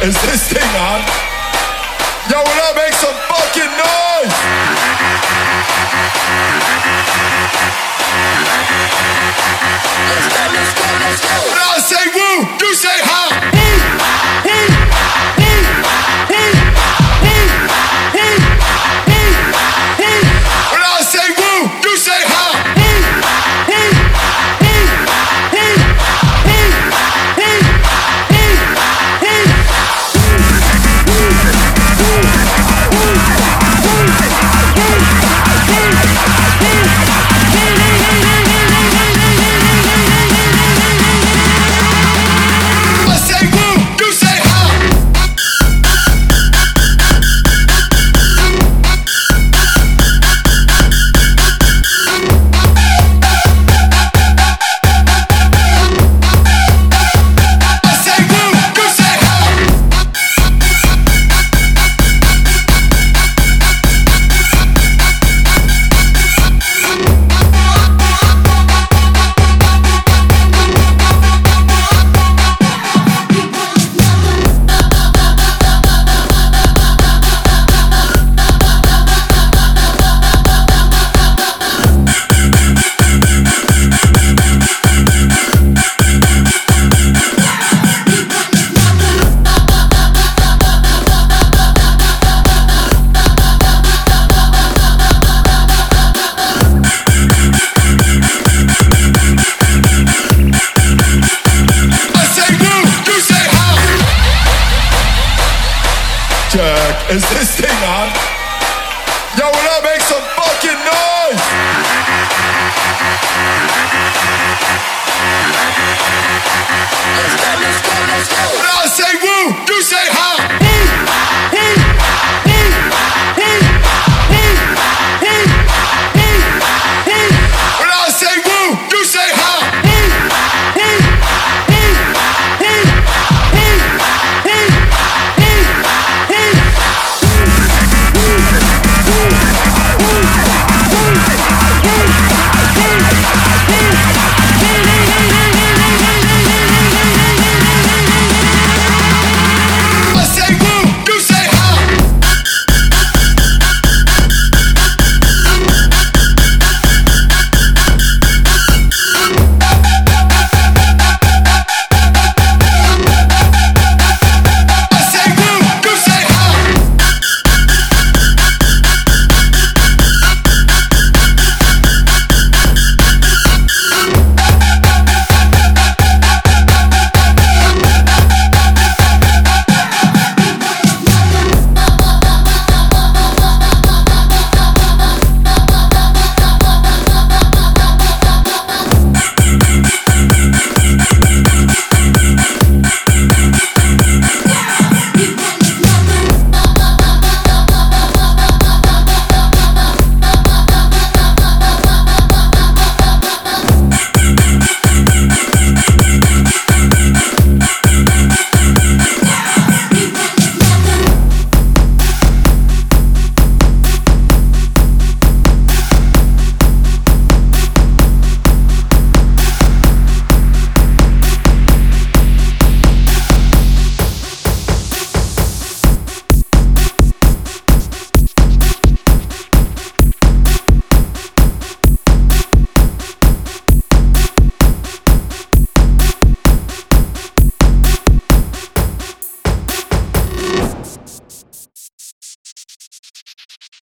Is this thing on? Check. Is this thing on? Yo, will I make some fucking noise? Let's go, let's go, let's go. When I say woo, you say ha.